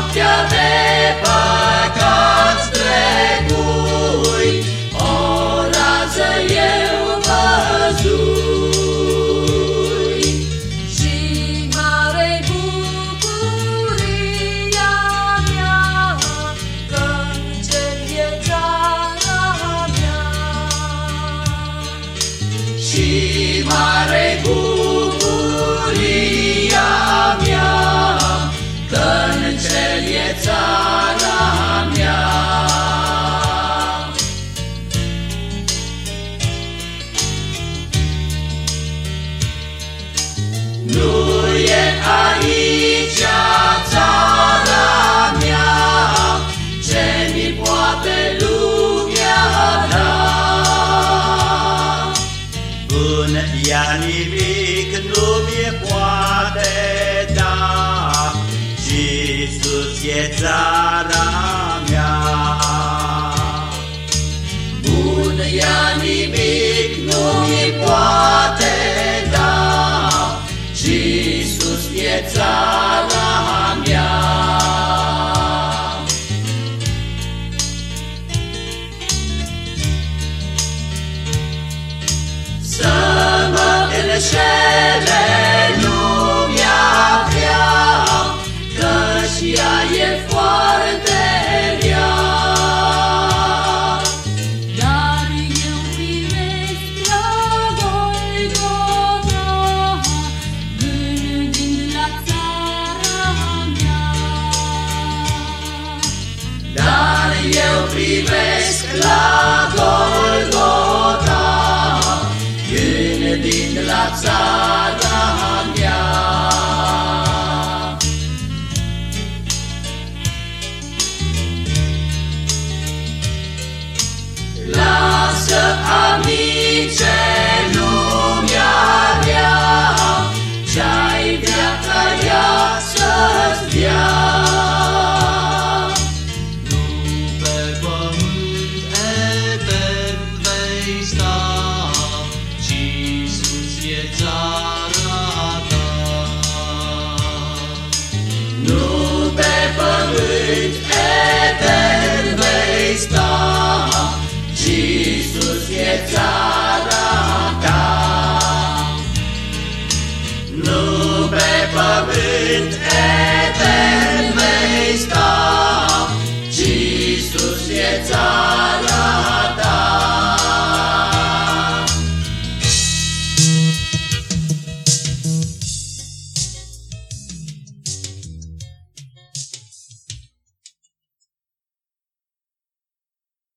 Salvația de păcați trecui, o rază eu văzui. Și mare bucuria mea, că în cer e țara mea. Și Nu e aici țara mea, ce mi poate lumea da. În ea nimic nu mi poate da, Iisus e țara mea. Bun ea nimic e țara mea. Să privesc la Golgota, Gândind la țara